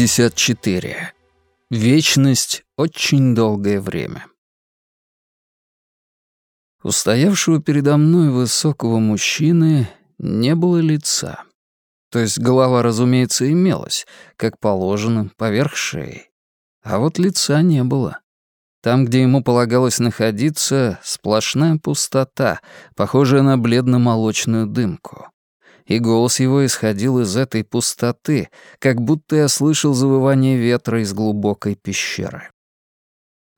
54. Вечность — очень долгое время. У стоявшего передо мной высокого мужчины не было лица. То есть голова, разумеется, имелась, как положено, поверх шеи. А вот лица не было. Там, где ему полагалось находиться, сплошная пустота, похожая на бледно-молочную дымку и голос его исходил из этой пустоты, как будто я слышал завывание ветра из глубокой пещеры.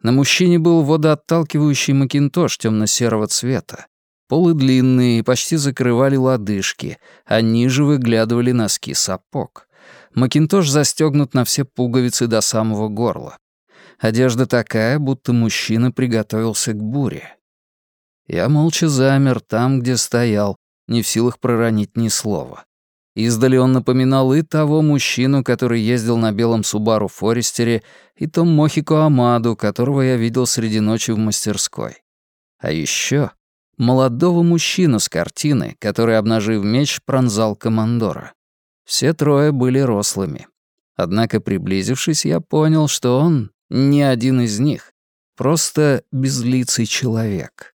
На мужчине был водоотталкивающий макинтош темно-серого цвета. Полы длинные и почти закрывали лодыжки, а ниже выглядывали носки сапог. Макинтош застегнут на все пуговицы до самого горла. Одежда такая, будто мужчина приготовился к буре. Я молча замер там, где стоял, не в силах проронить ни слова. Издали он напоминал и того мужчину, который ездил на белом Субару Форестере, и то Мохико Амаду, которого я видел среди ночи в мастерской. А еще молодого мужчину с картины, который, обнажив меч, пронзал командора. Все трое были рослыми. Однако, приблизившись, я понял, что он не один из них, просто безлицый человек.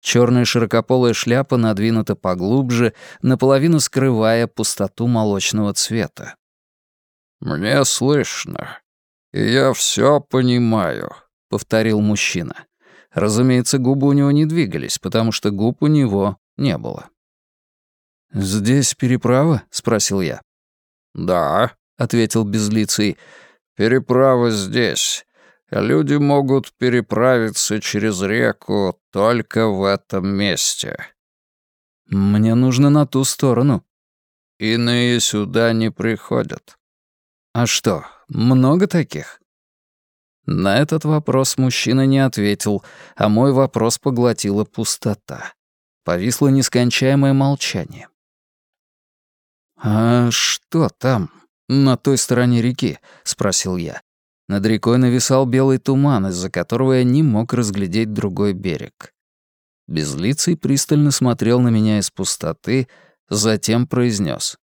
Черная широкополая шляпа надвинута поглубже, наполовину скрывая пустоту молочного цвета. «Мне слышно, и я все понимаю», — повторил мужчина. Разумеется, губы у него не двигались, потому что губ у него не было. «Здесь переправа?» — спросил я. «Да», — ответил безлицый. «Переправа здесь. Люди могут переправиться через реку только в этом месте. Мне нужно на ту сторону. Иные сюда не приходят. А что, много таких? На этот вопрос мужчина не ответил, а мой вопрос поглотила пустота. Повисло нескончаемое молчание. «А что там, на той стороне реки?» — спросил я. Над рекой нависал белый туман, из-за которого я не мог разглядеть другой берег. Безлицый пристально смотрел на меня из пустоты, затем произнес: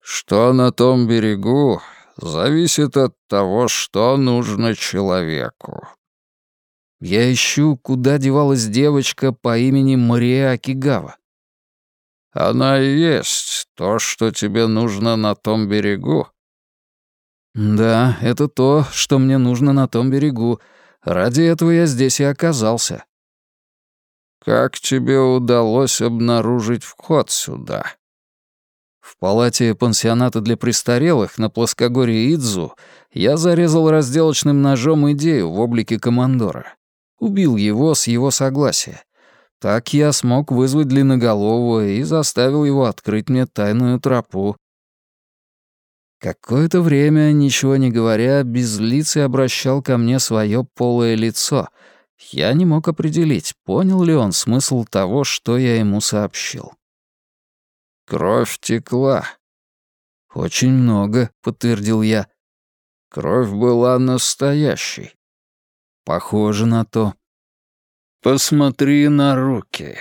«Что на том берегу, зависит от того, что нужно человеку». Я ищу, куда девалась девочка по имени Мария Акигава. Она есть то, что тебе нужно на том берегу. «Да, это то, что мне нужно на том берегу. Ради этого я здесь и оказался». «Как тебе удалось обнаружить вход сюда?» В палате пансионата для престарелых на плоскогорье Идзу я зарезал разделочным ножом идею в облике командора. Убил его с его согласия. Так я смог вызвать длинноголового и заставил его открыть мне тайную тропу. Какое-то время, ничего не говоря, безлицый обращал ко мне свое полое лицо. Я не мог определить, понял ли он смысл того, что я ему сообщил. «Кровь текла». «Очень много», — подтвердил я. «Кровь была настоящей». «Похоже на то». «Посмотри на руки»,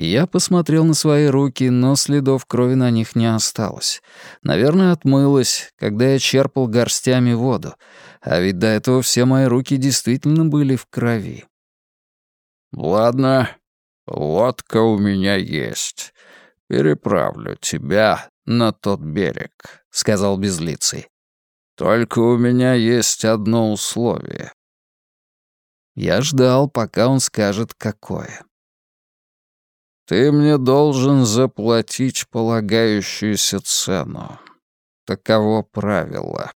я посмотрел на свои руки, но следов крови на них не осталось. Наверное, отмылось, когда я черпал горстями воду. А ведь до этого все мои руки действительно были в крови. «Ладно, лодка у меня есть. Переправлю тебя на тот берег», — сказал Безлицый. «Только у меня есть одно условие». Я ждал, пока он скажет, какое. Ты мне должен заплатить полагающуюся цену. Таково правило.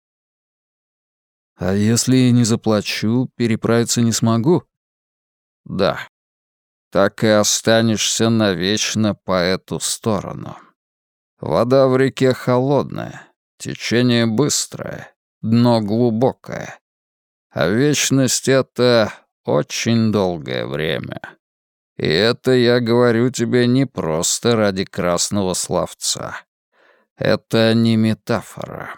А если не заплачу, переправиться не смогу? Да. Так и останешься навечно по эту сторону. Вода в реке холодная, течение быстрое, дно глубокое. А вечность — это очень долгое время. И это я говорю тебе не просто ради красного словца. Это не метафора.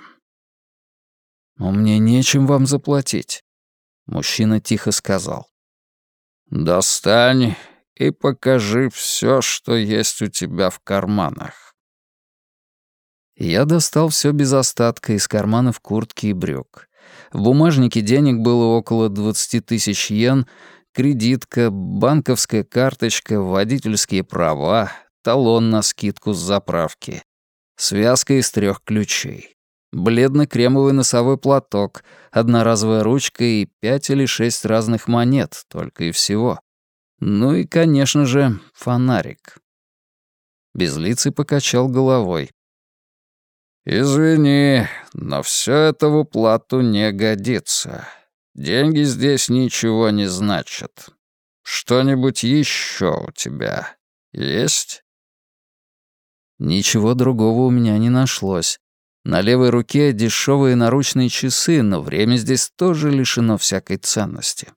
Но мне нечем вам заплатить. Мужчина тихо сказал. Достань и покажи все, что есть у тебя в карманах. Я достал все без остатка из карманов куртки и брюк. В бумажнике денег было около 20 тысяч йен, кредитка, банковская карточка, водительские права, талон на скидку с заправки, связка из трех ключей, бледно-кремовый носовой платок, одноразовая ручка и пять или шесть разных монет, только и всего. Ну и, конечно же, фонарик. Безлицый покачал головой. «Извини, но все это в уплату не годится. Деньги здесь ничего не значат. Что-нибудь еще у тебя есть?» Ничего другого у меня не нашлось. На левой руке дешевые наручные часы, но время здесь тоже лишено всякой ценности.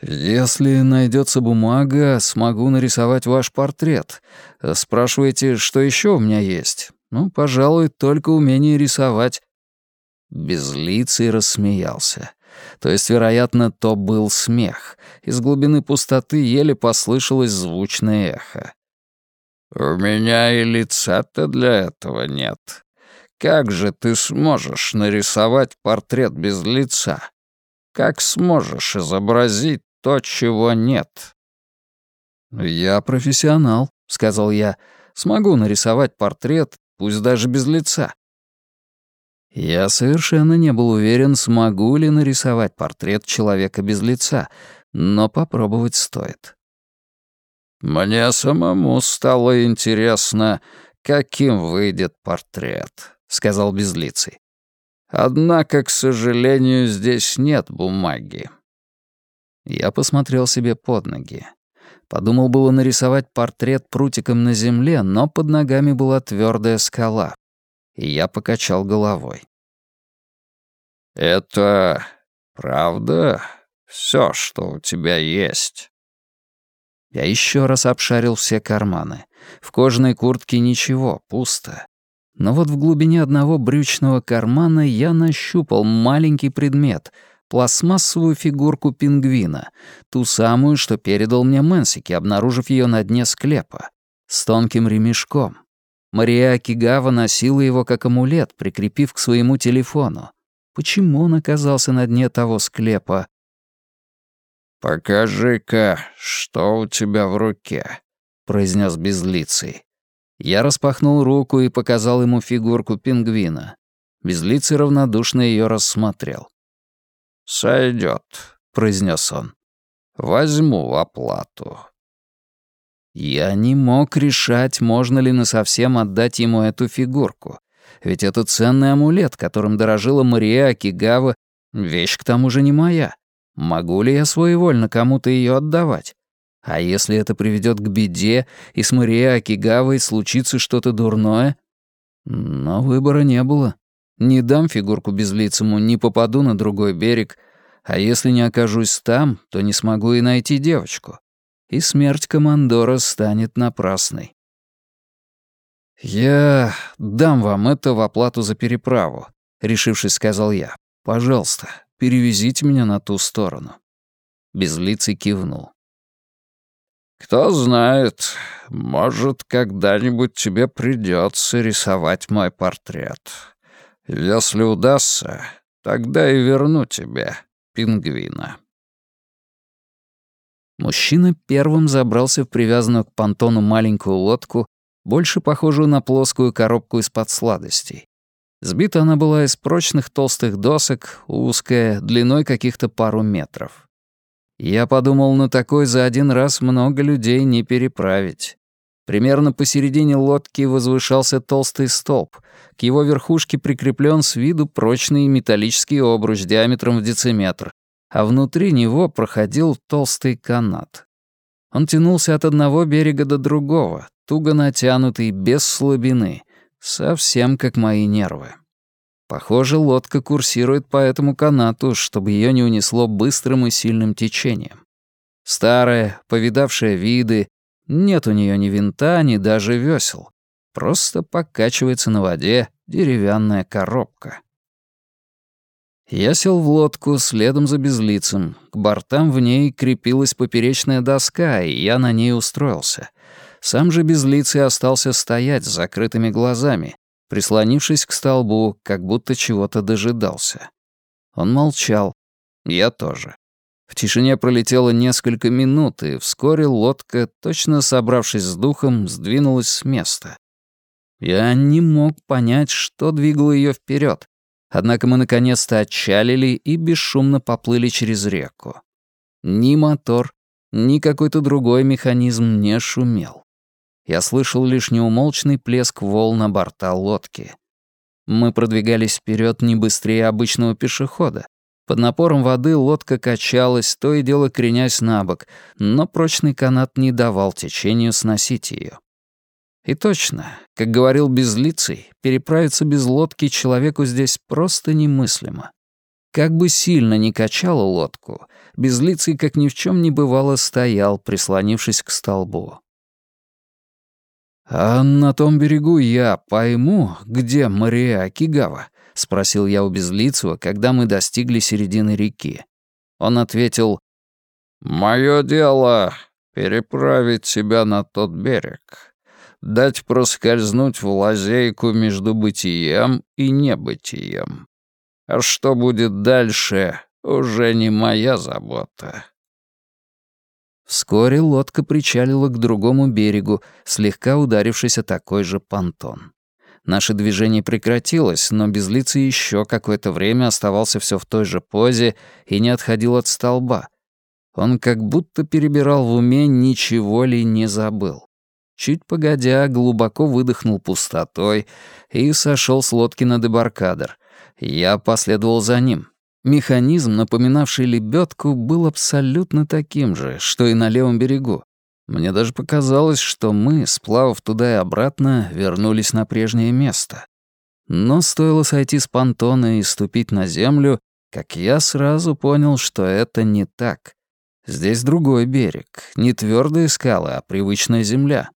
«Если найдется бумага, смогу нарисовать ваш портрет. Спрашиваете, что еще у меня есть? Ну, пожалуй, только умение рисовать». Безлицый рассмеялся. То есть, вероятно, то был смех. Из глубины пустоты еле послышалось звучное эхо. «У меня и лица-то для этого нет. Как же ты сможешь нарисовать портрет без лица? Как сможешь изобразить то, чего нет?» «Я профессионал», — сказал я. «Смогу нарисовать портрет, пусть даже без лица. Я совершенно не был уверен, смогу ли нарисовать портрет человека без лица, но попробовать стоит. «Мне самому стало интересно, каким выйдет портрет», — сказал Безлицый. «Однако, к сожалению, здесь нет бумаги». Я посмотрел себе под ноги. Подумал было нарисовать портрет прутиком на земле, но под ногами была твердая скала. И я покачал головой. «Это правда все, что у тебя есть?» Я еще раз обшарил все карманы. В кожаной куртке ничего, пусто. Но вот в глубине одного брючного кармана я нащупал маленький предмет — пластмассовую фигурку пингвина, ту самую, что передал мне Мэнсики, обнаружив ее на дне склепа, с тонким ремешком. Мария Акигава носила его как амулет, прикрепив к своему телефону. Почему он оказался на дне того склепа? «Покажи-ка, что у тебя в руке», — произнес безлицый. Я распахнул руку и показал ему фигурку пингвина. Безлицый равнодушно ее рассмотрел. «Сойдет», — произнес он. «Возьму в оплату». Я не мог решать, можно ли насовсем отдать ему эту фигурку. Ведь это ценный амулет, которым дорожила Мария Акигава, вещь к тому же не моя. Могу ли я своевольно кому-то ее отдавать? А если это приведет к беде, и с Марией Акигавой случится что-то дурное? Но выбора не было. Не дам фигурку безлицему, не попаду на другой берег, а если не окажусь там, то не смогу и найти девочку. И смерть командора станет напрасной. «Я дам вам это в оплату за переправу», — решившись, сказал я. «Пожалуйста, перевезите меня на ту сторону». Безлицый кивнул. «Кто знает, может, когда-нибудь тебе придется рисовать мой портрет. Если удастся, тогда и верну тебе пингвина. Мужчина первым забрался в привязанную к понтону маленькую лодку, больше похожую на плоскую коробку из-под сладостей. Сбита она была из прочных толстых досок, узкая, длиной каких-то пару метров. Я подумал, на такой за один раз много людей не переправить. Примерно посередине лодки возвышался толстый столб. К его верхушке прикреплен с виду прочный металлический обруч диаметром в дециметр, а внутри него проходил толстый канат. Он тянулся от одного берега до другого, туго натянутый, без слабины, совсем как мои нервы. Похоже, лодка курсирует по этому канату, чтобы ее не унесло быстрым и сильным течением. Старая, повидавшая виды, нет у нее ни винта, ни даже весел. Просто покачивается на воде деревянная коробка. Я сел в лодку следом за безлицем. К бортам в ней крепилась поперечная доска, и я на ней устроился. Сам же безлицый остался стоять с закрытыми глазами, прислонившись к столбу, как будто чего-то дожидался. Он молчал. Я тоже. В тишине пролетело несколько минут, и вскоре лодка, точно собравшись с духом, сдвинулась с места. Я не мог понять, что двигало ее вперед, однако мы наконец-то отчалили и бесшумно поплыли через реку. Ни мотор, ни какой-то другой механизм не шумел. Я слышал лишь неумолчный плеск волн на борта лодки. Мы продвигались вперед не быстрее обычного пешехода. Под напором воды лодка качалась, то и дело кренясь на бок, но прочный канат не давал течению сносить ее. И точно, как говорил Безлицый, переправиться без лодки человеку здесь просто немыслимо. Как бы сильно ни качала лодку, Безлицый, как ни в чем не бывало, стоял, прислонившись к столбу. «А на том берегу я пойму, где Мария Акигава?» — спросил я у Безлицего, когда мы достигли середины реки. Он ответил, «Мое дело — переправить тебя на тот берег, дать проскользнуть в лазейку между бытием и небытием. А что будет дальше, уже не моя забота». Вскоре лодка причалила к другому берегу, слегка ударившись о такой же понтон. Наше движение прекратилось, но Безлицый еще какое-то время оставался все в той же позе и не отходил от столба. Он как будто перебирал в уме, ничего ли не забыл. Чуть погодя, глубоко выдохнул пустотой и сошел с лодки на дебаркадер. Я последовал за ним. Механизм, напоминавший лебедку, был абсолютно таким же, что и на левом берегу. Мне даже показалось, что мы, сплавав туда и обратно, вернулись на прежнее место. Но стоило сойти с понтона и ступить на землю, как я сразу понял, что это не так. Здесь другой берег, не твердые скалы, а привычная земля.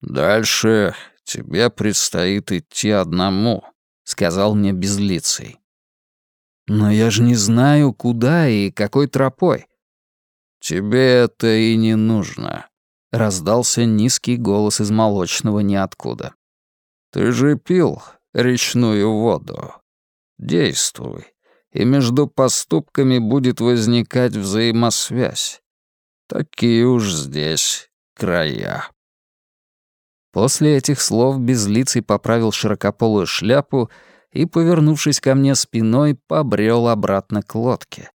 «Дальше тебе предстоит идти одному», — сказал мне безлицый. Но я же не знаю, куда и какой тропой. Тебе это и не нужно, раздался низкий голос из молочного ниоткуда. Ты же пил речную воду. Действуй, и между поступками будет возникать взаимосвязь. Такие уж здесь края. После этих слов Безлицый поправил широкополую шляпу и, повернувшись ко мне спиной, побрел обратно к лодке.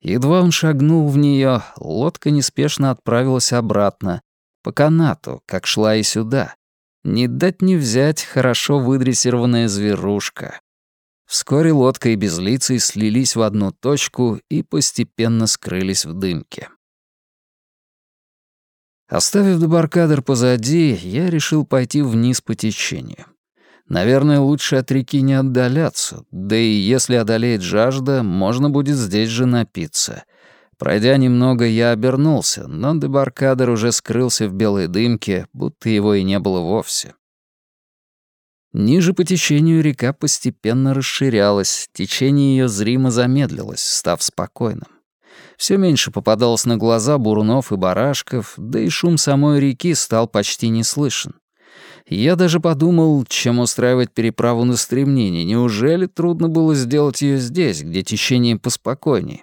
Едва он шагнул в нее, лодка неспешно отправилась обратно, по канату, как шла и сюда. Не дать не взять хорошо выдрессированная зверушка. Вскоре лодка и безлицей слились в одну точку и постепенно скрылись в дымке. Оставив дебаркадер позади, я решил пойти вниз по течению. Наверное, лучше от реки не отдаляться, да и если одолеет жажда, можно будет здесь же напиться. Пройдя немного, я обернулся, но дебаркадер уже скрылся в белой дымке, будто его и не было вовсе. Ниже по течению река постепенно расширялась, течение ее зримо замедлилось, став спокойным. Все меньше попадалось на глаза бурунов и барашков, да и шум самой реки стал почти не слышен. Я даже подумал, чем устраивать переправу на стремнение. Неужели трудно было сделать ее здесь, где течение поспокойнее?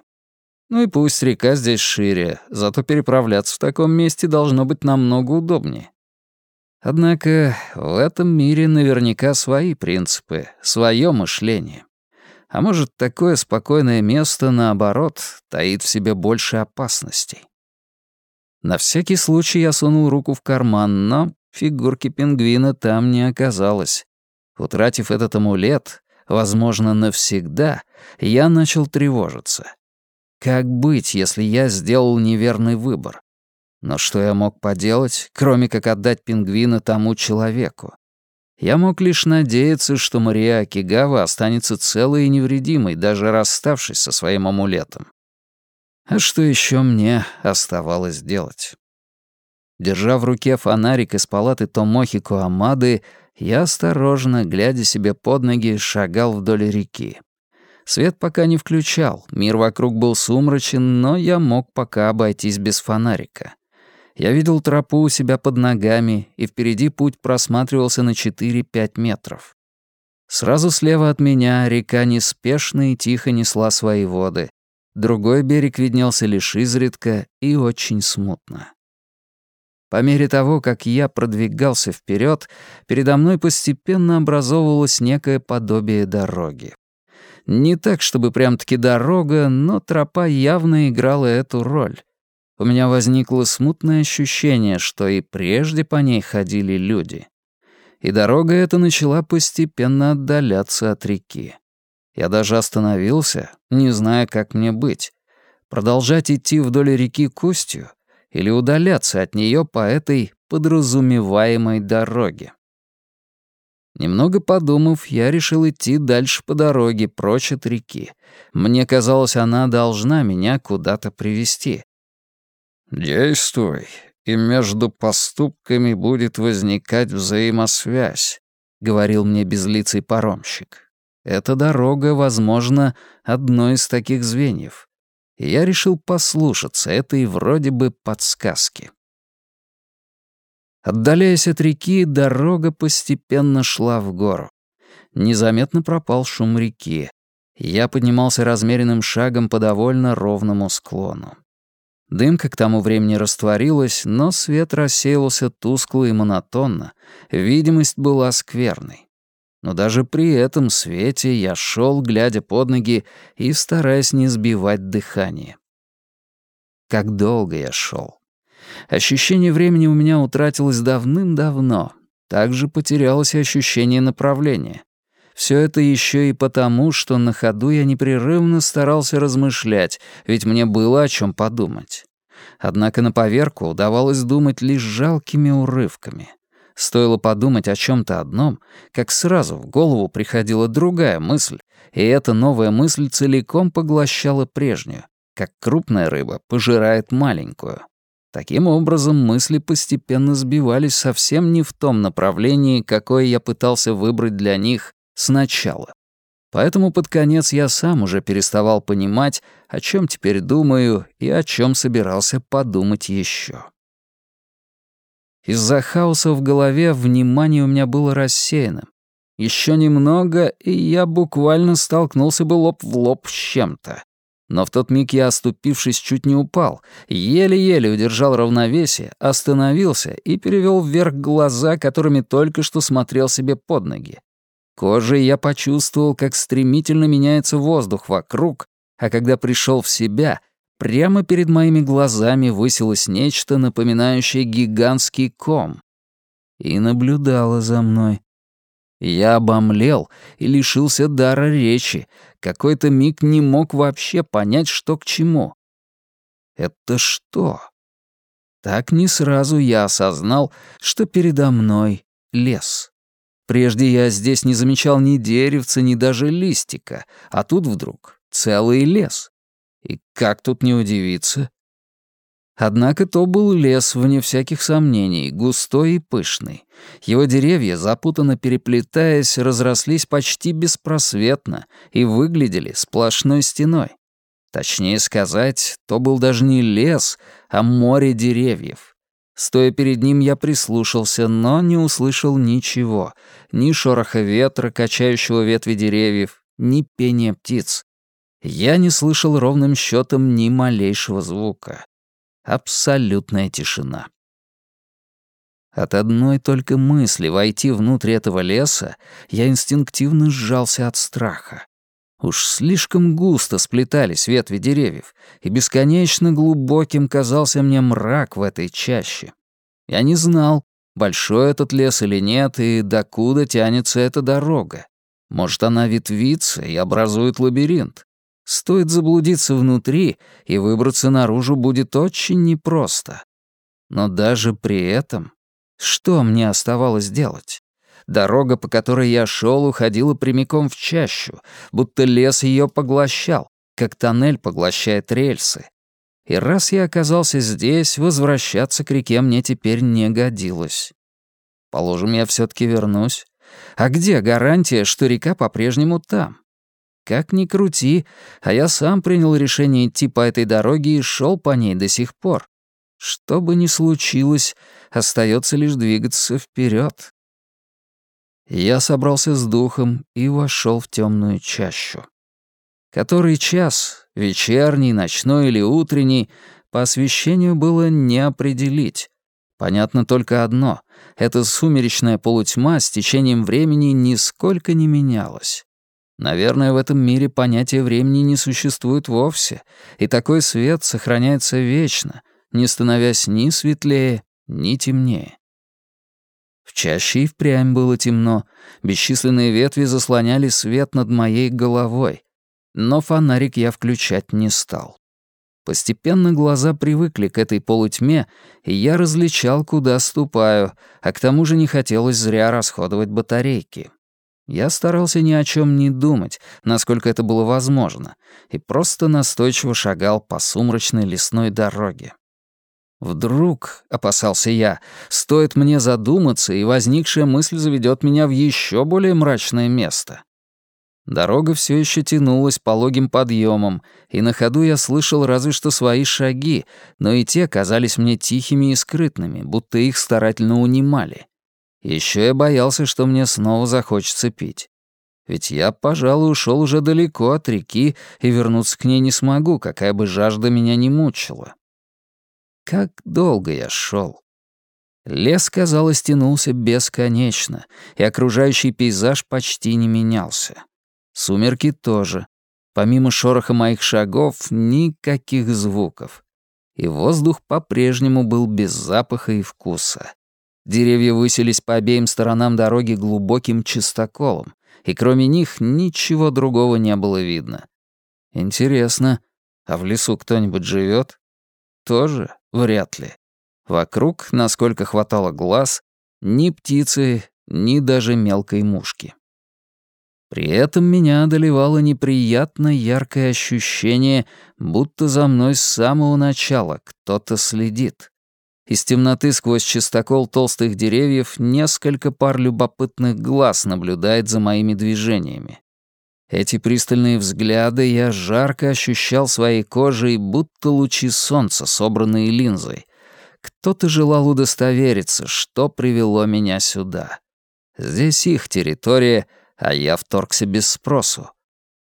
Ну и пусть река здесь шире, зато переправляться в таком месте должно быть намного удобнее. Однако в этом мире наверняка свои принципы, свое мышление. А может, такое спокойное место, наоборот, таит в себе больше опасностей. На всякий случай я сунул руку в карман, но Фигурки пингвина там не оказалось. Утратив этот амулет, возможно, навсегда, я начал тревожиться. Как быть, если я сделал неверный выбор? Но что я мог поделать, кроме как отдать пингвина тому человеку? Я мог лишь надеяться, что Мария Акигава останется целой и невредимой, даже расставшись со своим амулетом. А что еще мне оставалось делать? Держа в руке фонарик из палаты Томохи Куамады, я осторожно, глядя себе под ноги, шагал вдоль реки. Свет пока не включал, мир вокруг был сумрачен, но я мог пока обойтись без фонарика. Я видел тропу у себя под ногами, и впереди путь просматривался на 4-5 метров. Сразу слева от меня река неспешно и тихо несла свои воды. Другой берег виднелся лишь изредка и очень смутно. По мере того, как я продвигался вперед, передо мной постепенно образовывалось некое подобие дороги. Не так, чтобы прям-таки дорога, но тропа явно играла эту роль. У меня возникло смутное ощущение, что и прежде по ней ходили люди. И дорога эта начала постепенно отдаляться от реки. Я даже остановился, не зная, как мне быть. Продолжать идти вдоль реки Кустью или удаляться от нее по этой подразумеваемой дороге. Немного подумав, я решил идти дальше по дороге, прочь от реки. Мне казалось, она должна меня куда-то привести. «Действуй, и между поступками будет возникать взаимосвязь», — говорил мне безлицый паромщик. Эта дорога, возможно, одно из таких звеньев. И я решил послушаться этой вроде бы подсказки. Отдаляясь от реки, дорога постепенно шла в гору. Незаметно пропал шум реки. Я поднимался размеренным шагом по довольно ровному склону. Дымка к тому времени растворилась, но свет рассеялся тускло и монотонно, видимость была скверной. Но даже при этом свете я шел, глядя под ноги и стараясь не сбивать дыхание. Как долго я шел. Ощущение времени у меня утратилось давным-давно. Также потерялось ощущение направления. Все это еще и потому, что на ходу я непрерывно старался размышлять, ведь мне было о чем подумать. Однако на поверку удавалось думать лишь жалкими урывками. Стоило подумать о чем-то одном, как сразу в голову приходила другая мысль, и эта новая мысль целиком поглощала прежнюю, как крупная рыба пожирает маленькую. Таким образом, мысли постепенно сбивались совсем не в том направлении, какое я пытался выбрать для них сначала. Поэтому под конец я сам уже переставал понимать, о чем теперь думаю и о чем собирался подумать еще. Из-за хаоса в голове внимание у меня было рассеянным. Еще немного, и я буквально столкнулся бы лоб в лоб с чем-то. Но в тот миг я, оступившись, чуть не упал, еле-еле удержал равновесие, остановился и перевел вверх глаза, которыми только что смотрел себе под ноги. Кожей я почувствовал, как стремительно меняется воздух вокруг, а когда пришел в себя, прямо перед моими глазами высилось нечто, напоминающее гигантский ком. И наблюдало за мной. Я обомлел и лишился дара речи. Какой-то миг не мог вообще понять, что к чему. Это что? Так не сразу я осознал, что передо мной лес. Прежде я здесь не замечал ни деревца, ни даже листика, а тут вдруг целый лес. И как тут не удивиться? Однако то был лес, вне всяких сомнений, густой и пышный. Его деревья, запутанно переплетаясь, разрослись почти беспросветно и выглядели сплошной стеной. Точнее сказать, то был даже не лес, а море деревьев. Стоя перед ним, я прислушался, но не услышал ничего. Ни шороха ветра, качающего ветви деревьев, ни пения птиц. Я не слышал ровным счетом ни малейшего звука. Абсолютная тишина. От одной только мысли войти внутрь этого леса я инстинктивно сжался от страха. Уж слишком густо сплетались ветви деревьев, и бесконечно глубоким казался мне мрак в этой чаще. Я не знал, большой этот лес или нет, и докуда тянется эта дорога. Может, она ветвится и образует лабиринт. Стоит заблудиться внутри, и выбраться наружу будет очень непросто. Но даже при этом, что мне оставалось делать? Дорога, по которой я шел, уходила прямиком в чащу, будто лес ее поглощал, как тоннель поглощает рельсы. И раз я оказался здесь, возвращаться к реке мне теперь не годилось. Положим, я все таки вернусь. А где гарантия, что река по-прежнему там? Как ни крути, а я сам принял решение идти по этой дороге и шел по ней до сих пор. Что бы ни случилось, остается лишь двигаться вперед. Я собрался с духом и вошел в темную чащу. Который час, вечерний, ночной или утренний, по освещению было не определить. Понятно только одно — эта сумеречная полутьма с течением времени нисколько не менялась. Наверное, в этом мире понятие времени не существует вовсе, и такой свет сохраняется вечно, не становясь ни светлее, ни темнее. Чаще и впрямь было темно, бесчисленные ветви заслоняли свет над моей головой, но фонарик я включать не стал. Постепенно глаза привыкли к этой полутьме, и я различал, куда ступаю, а к тому же не хотелось зря расходовать батарейки. Я старался ни о чем не думать, насколько это было возможно, и просто настойчиво шагал по сумрачной лесной дороге. Вдруг, опасался я, стоит мне задуматься, и возникшая мысль заведет меня в еще более мрачное место. Дорога все еще тянулась пологим подъемом, и на ходу я слышал разве что свои шаги, но и те казались мне тихими и скрытными, будто их старательно унимали. Еще я боялся, что мне снова захочется пить. Ведь я, пожалуй, ушел уже далеко от реки и вернуться к ней не смогу, какая бы жажда меня не мучила. Как долго я шел. Лес, казалось, тянулся бесконечно, и окружающий пейзаж почти не менялся. Сумерки тоже. Помимо шороха моих шагов, никаких звуков. И воздух по-прежнему был без запаха и вкуса. Деревья высились по обеим сторонам дороги глубоким чистоколом, и кроме них ничего другого не было видно. Интересно, а в лесу кто-нибудь живет? Тоже вряд ли. Вокруг, насколько хватало глаз, ни птицы, ни даже мелкой мушки. При этом меня одолевало неприятно яркое ощущение, будто за мной с самого начала кто-то следит. Из темноты сквозь чистокол толстых деревьев несколько пар любопытных глаз наблюдает за моими движениями. Эти пристальные взгляды я жарко ощущал своей кожей, будто лучи солнца, собранные линзой. Кто-то желал удостовериться, что привело меня сюда. Здесь их территория, а я вторгся без спросу.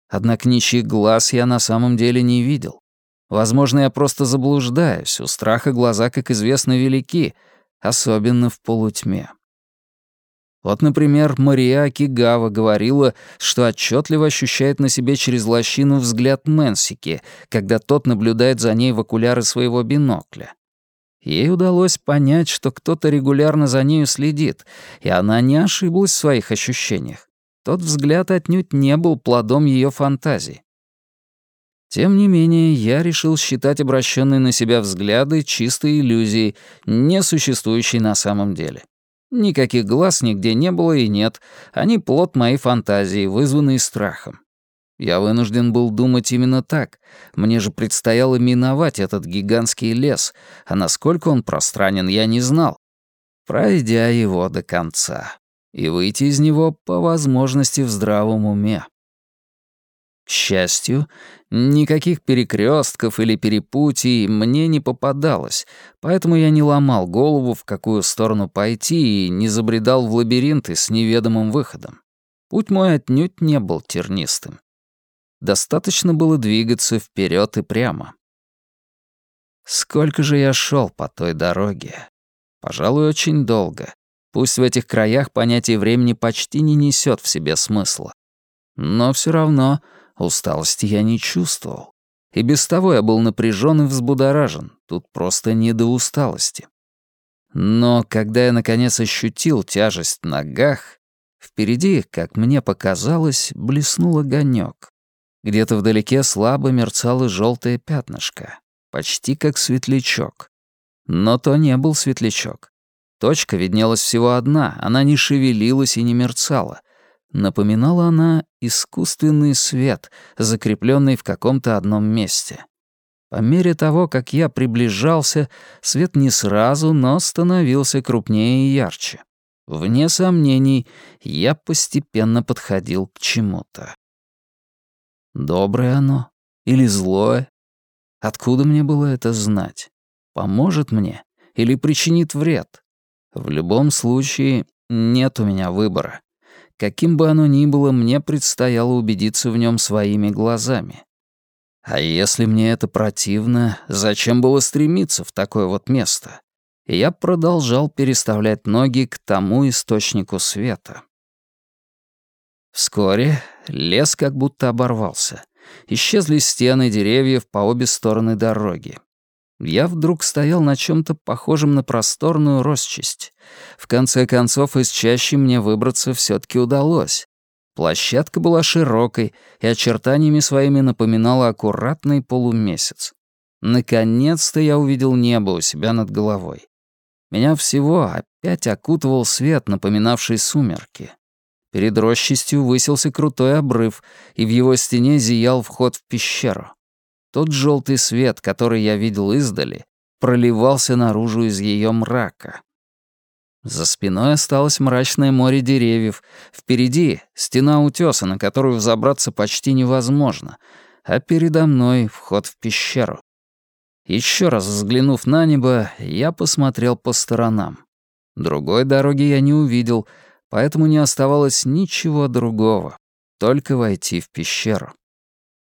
Однако ничьих глаз я на самом деле не видел. Возможно, я просто заблуждаюсь, у страха глаза, как известно, велики, особенно в полутьме. Вот, например, Мария Акигава говорила, что отчетливо ощущает на себе через лощину взгляд Мэнсики, когда тот наблюдает за ней в окуляры своего бинокля. Ей удалось понять, что кто-то регулярно за нею следит, и она не ошиблась в своих ощущениях. Тот взгляд отнюдь не был плодом ее фантазии. Тем не менее, я решил считать обращенные на себя взгляды чистой иллюзией, не существующей на самом деле. Никаких глаз нигде не было и нет, они плод моей фантазии, вызванные страхом. Я вынужден был думать именно так. Мне же предстояло миновать этот гигантский лес, а насколько он пространен, я не знал, пройдя его до конца, и выйти из него по возможности в здравом уме. К счастью, никаких перекрестков или перепутий мне не попадалось, поэтому я не ломал голову, в какую сторону пойти, и не забредал в лабиринты с неведомым выходом. Путь мой отнюдь не был тернистым. Достаточно было двигаться вперед и прямо. Сколько же я шел по той дороге? Пожалуй, очень долго. Пусть в этих краях понятие времени почти не несет в себе смысла. Но все равно Усталости я не чувствовал. И без того я был напряжен и взбудоражен. Тут просто не до усталости. Но когда я наконец ощутил тяжесть в ногах, впереди, как мне показалось, блеснул огонек. Где-то вдалеке слабо мерцало желтое пятнышко, почти как светлячок. Но то не был светлячок. Точка виднелась всего одна, она не шевелилась и не мерцала, Напоминала она искусственный свет, закрепленный в каком-то одном месте. По мере того, как я приближался, свет не сразу, но становился крупнее и ярче. Вне сомнений, я постепенно подходил к чему-то. Доброе оно или злое? Откуда мне было это знать? поможет мне или причинит вред. В любом случае, нет у меня выбора. Каким бы оно ни было, мне предстояло убедиться в нем своими глазами. А если мне это противно, зачем было стремиться в такое вот место? И я продолжал переставлять ноги к тому источнику света. Вскоре лес как будто оборвался. Исчезли стены деревьев по обе стороны дороги. Я вдруг стоял на чем-то похожем на просторную росчесть. В конце концов, из чащи мне выбраться все таки удалось. Площадка была широкой и очертаниями своими напоминала аккуратный полумесяц. Наконец-то я увидел небо у себя над головой. Меня всего опять окутывал свет, напоминавший сумерки. Перед рощестью высился крутой обрыв, и в его стене зиял вход в пещеру. Тот желтый свет, который я видел издали, проливался наружу из ее мрака. За спиной осталось мрачное море деревьев. Впереди — стена утеса, на которую взобраться почти невозможно, а передо мной — вход в пещеру. Еще раз взглянув на небо, я посмотрел по сторонам. Другой дороги я не увидел, поэтому не оставалось ничего другого, только войти в пещеру.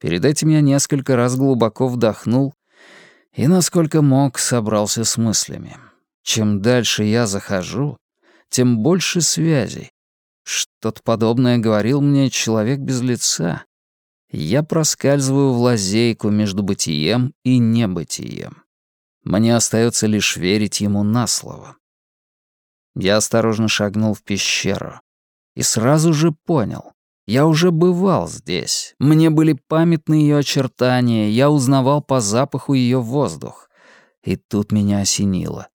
Перед этим я несколько раз глубоко вдохнул и, насколько мог, собрался с мыслями. Чем дальше я захожу, тем больше связей. Что-то подобное говорил мне человек без лица. Я проскальзываю в лазейку между бытием и небытием. Мне остается лишь верить ему на слово. Я осторожно шагнул в пещеру и сразу же понял. Я уже бывал здесь. Мне были памятны ее очертания, я узнавал по запаху ее воздух. И тут меня осенило.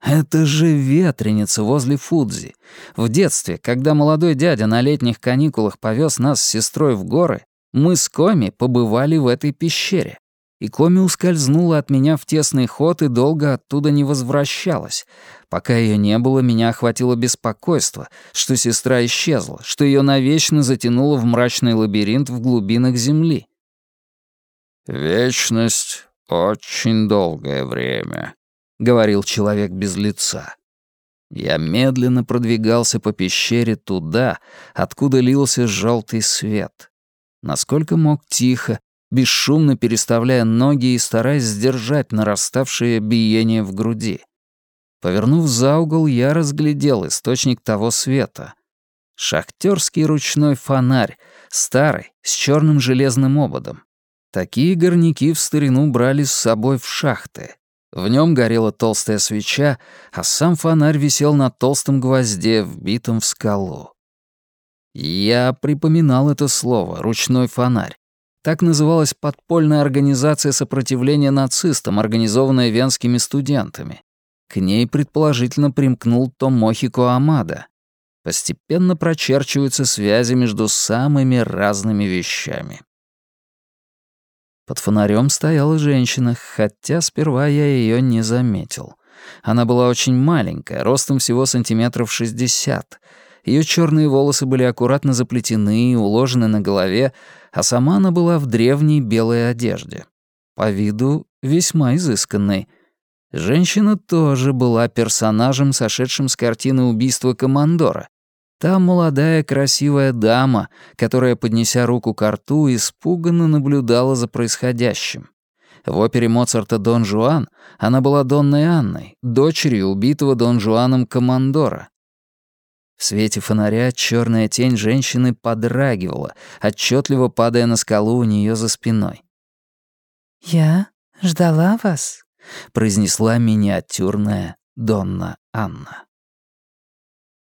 Это же ветреница возле Фудзи. В детстве, когда молодой дядя на летних каникулах повез нас с сестрой в горы, мы с Коми побывали в этой пещере и Коми ускользнула от меня в тесный ход и долго оттуда не возвращалась. Пока ее не было, меня охватило беспокойство, что сестра исчезла, что ее навечно затянуло в мрачный лабиринт в глубинах земли. «Вечность — очень долгое время», — говорил человек без лица. Я медленно продвигался по пещере туда, откуда лился желтый свет. Насколько мог тихо, бесшумно переставляя ноги и стараясь сдержать нараставшее биение в груди. Повернув за угол, я разглядел источник того света. Шахтерский ручной фонарь, старый, с черным железным ободом. Такие горняки в старину брали с собой в шахты. В нем горела толстая свеча, а сам фонарь висел на толстом гвозде, вбитом в скалу. Я припоминал это слово «ручной фонарь». Так называлась подпольная организация сопротивления нацистам, организованная венскими студентами. К ней, предположительно, примкнул Томохико Амада. Постепенно прочерчиваются связи между самыми разными вещами. Под фонарем стояла женщина, хотя сперва я ее не заметил. Она была очень маленькая, ростом всего сантиметров шестьдесят. Ее черные волосы были аккуратно заплетены и уложены на голове, а сама она была в древней белой одежде. По виду весьма изысканной. Женщина тоже была персонажем, сошедшим с картины убийства командора. Та молодая красивая дама, которая, поднеся руку к рту, испуганно наблюдала за происходящим. В опере Моцарта «Дон Жуан» она была Донной Анной, дочерью убитого Дон Жуаном командора. В свете фонаря черная тень женщины подрагивала, отчетливо падая на скалу у нее за спиной. «Я ждала вас», — произнесла миниатюрная Донна Анна.